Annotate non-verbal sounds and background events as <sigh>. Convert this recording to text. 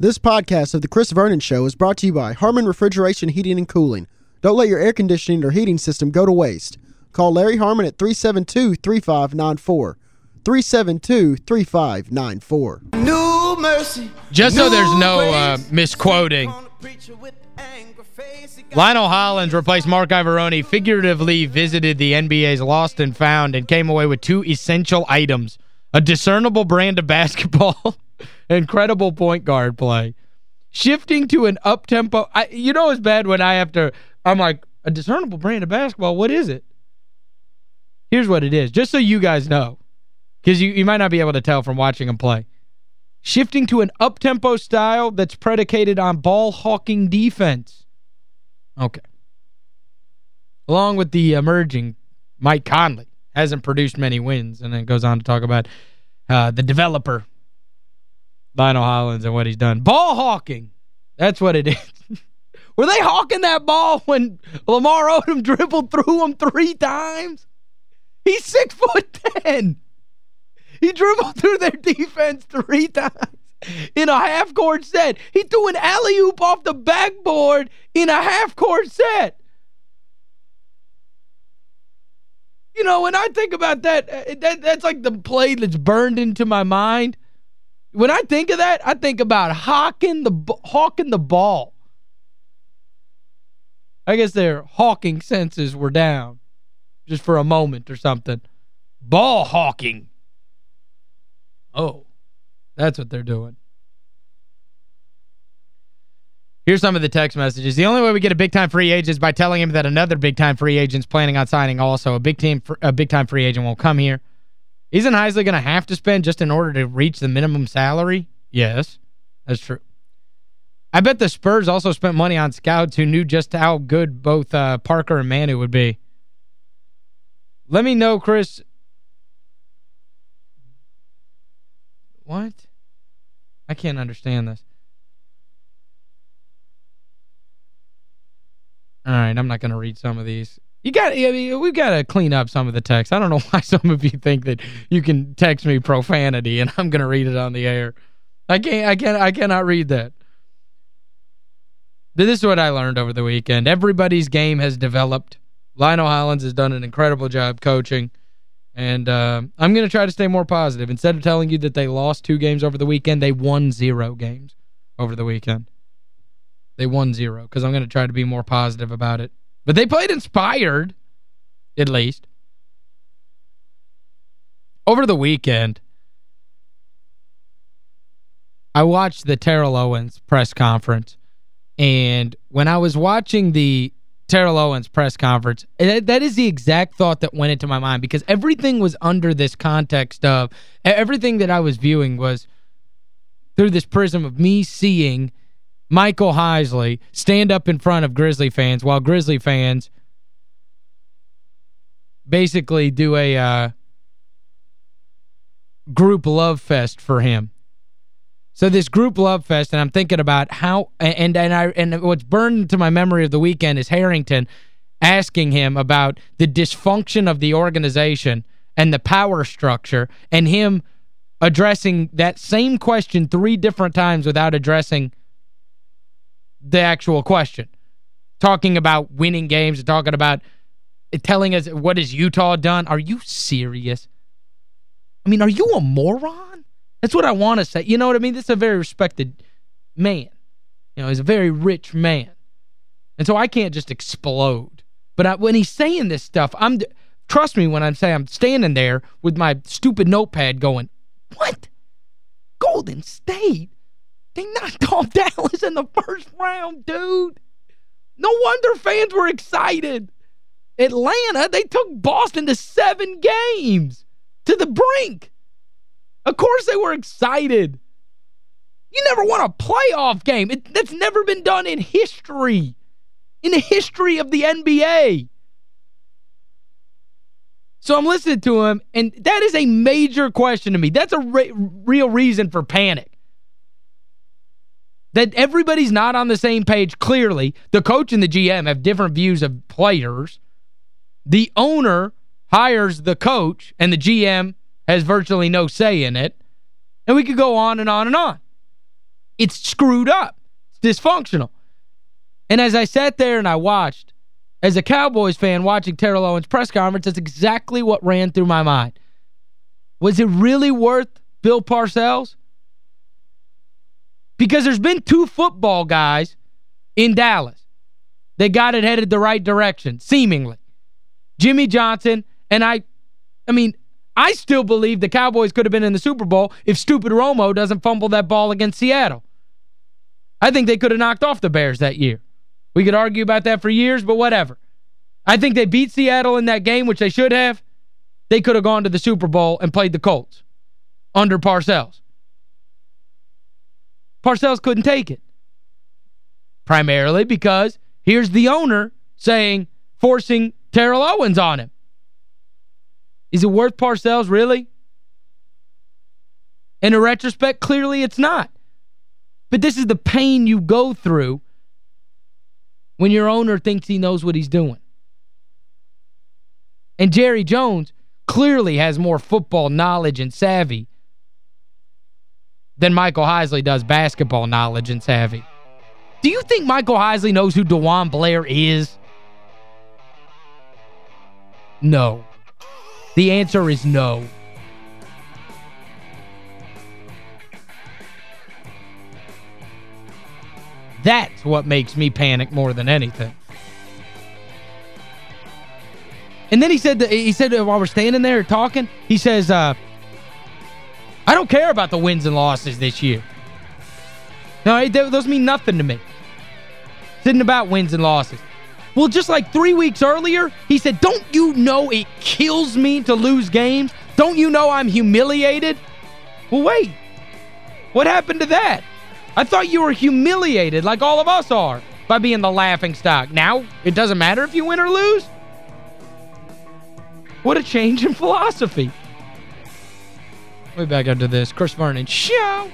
This podcast of The Chris Vernon Show is brought to you by Harmon Refrigeration Heating and Cooling. Don't let your air conditioning or heating system go to waste. Call Larry Harmon at 372-3594. 372-3594. New mercy. Just so there's no New uh, misquoting, On the preacher with angry face. He got Lionel Hollins replaced Marc Iavaroni, figuratively visited the NBA's Lost and Found and came away with two essential items, a discernible brand of basketball, <laughs> incredible point guard play. Shifting to an up-tempo, you know it's bad when I have to, I'm like, a discernible brand of basketball, what is it? Here's what it is, just so you guys know, because you, you might not be able to tell from watching him play. Shifting to an up-tempo style that's predicated on ball-hawking defense. Okay. Along with the emerging Mike Conley, hasn't produced many wins, and then goes on to talk about uh, the developer, Lionel Hollins, and what he's done. Ball hawking. That's what it is. <laughs> Were they hawking that ball when Lamar Odom dribbled through him three times? He's six foot ten. He dribbled through their defense three times in a half-court set. He threw an alley-oop off the backboard in a half-court set. You know, when I think about that, uh, that, that's like the play that's burned into my mind. When I think of that, I think about hawking the hawking the ball. I guess their hawking senses were down just for a moment or something. Ball hawking. Oh, that's what they're doing. Here's some of the text messages. The only way we get a big-time free agent is by telling him that another big-time free agent's planning on signing also. A big team a big-time free agent won't come here. Isn't Heisley going to have to spend just in order to reach the minimum salary? Yes, that's true. I bet the Spurs also spent money on scouts who knew just how good both uh, Parker and Manu would be. Let me know, Chris. What? I can't understand this. All right, I'm not going to read some of these. You got I mean, we've got to clean up some of the text. I don't know <laughs> why some of you think that you can text me profanity and I'm going to read it on the air. I can't I can't I cannot read that. This is what I learned over the weekend. Everybody's game has developed. Lionel Hollins has done an incredible job coaching. And uh, I'm going to try to stay more positive. Instead of telling you that they lost two games over the weekend, they won zero games over the weekend. They won zero because I'm going to try to be more positive about it. But they played inspired, at least. Over the weekend, I watched the Terrell Owens press conference. And when I was watching the Terrell Owens press conference, that, that is the exact thought that went into my mind because everything was under this context of, everything that I was viewing was through this prism of me seeing Michael Heisley stand up in front of Grizzly fans while Grizzly fans basically do a uh, group love fest for him. So this group love fest, and I'm thinking about how, and and I and what's burned into my memory of the weekend is Harrington asking him about the dysfunction of the organization and the power structure, and him addressing that same question three different times without addressing the actual question. Talking about winning games and talking about uh, telling us what has Utah done. Are you serious? I mean, are you a moron? That's what I want to say. You know what I mean? This is a very respected man. You know, he's a very rich man. And so I can't just explode. But I, when he's saying this stuff, I'm trust me when I'm saying I'm standing there with my stupid notepad going, what? Golden State? They knocked <laughs> off Dallas in the first round, dude. No wonder fans were excited. Atlanta, they took Boston to seven games. To the brink. Of course they were excited. You never won a playoff game. It, that's never been done in history. In the history of the NBA. So I'm listening to him, and that is a major question to me. That's a re real reason for panic. That everybody's not on the same page, clearly. The coach and the GM have different views of players. The owner hires the coach, and the GM has virtually no say in it. And we could go on and on and on. It's screwed up. It's dysfunctional. And as I sat there and I watched, as a Cowboys fan watching Terrell Owens' press conference, that's exactly what ran through my mind. Was it really worth Bill Parcells? Because there's been two football guys in Dallas that got it headed the right direction, seemingly. Jimmy Johnson, and I, I mean, I still believe the Cowboys could have been in the Super Bowl if stupid Romo doesn't fumble that ball against Seattle. I think they could have knocked off the Bears that year. We could argue about that for years, but whatever. I think they beat Seattle in that game, which they should have. They could have gone to the Super Bowl and played the Colts under Parcells. Parcells couldn't take it. Primarily because here's the owner saying, forcing Terrell Owens on him. Is it worth Parcells, really? In a retrospect, clearly it's not. But this is the pain you go through when your owner thinks he knows what he's doing. And Jerry Jones clearly has more football knowledge and savvy than Michael Heisley does basketball knowledge and savvy. Do you think Michael Heisley knows who DeJuan Blair is? No. The answer is no. That's what makes me panic more than anything. And then he said he said while we're standing there talking, he says uh I don't care about the wins and losses this year. No, those mean nothing to me. It's isn't about wins and losses. Well, just like three weeks earlier, he said, don't you know it kills me to lose games? Don't you know I'm humiliated? Well, wait. What happened to that? I thought you were humiliated like all of us are by being the laughing stock. Now, it doesn't matter if you win or lose? What a change in philosophy. We'll be back after this. Chris Vernon Show.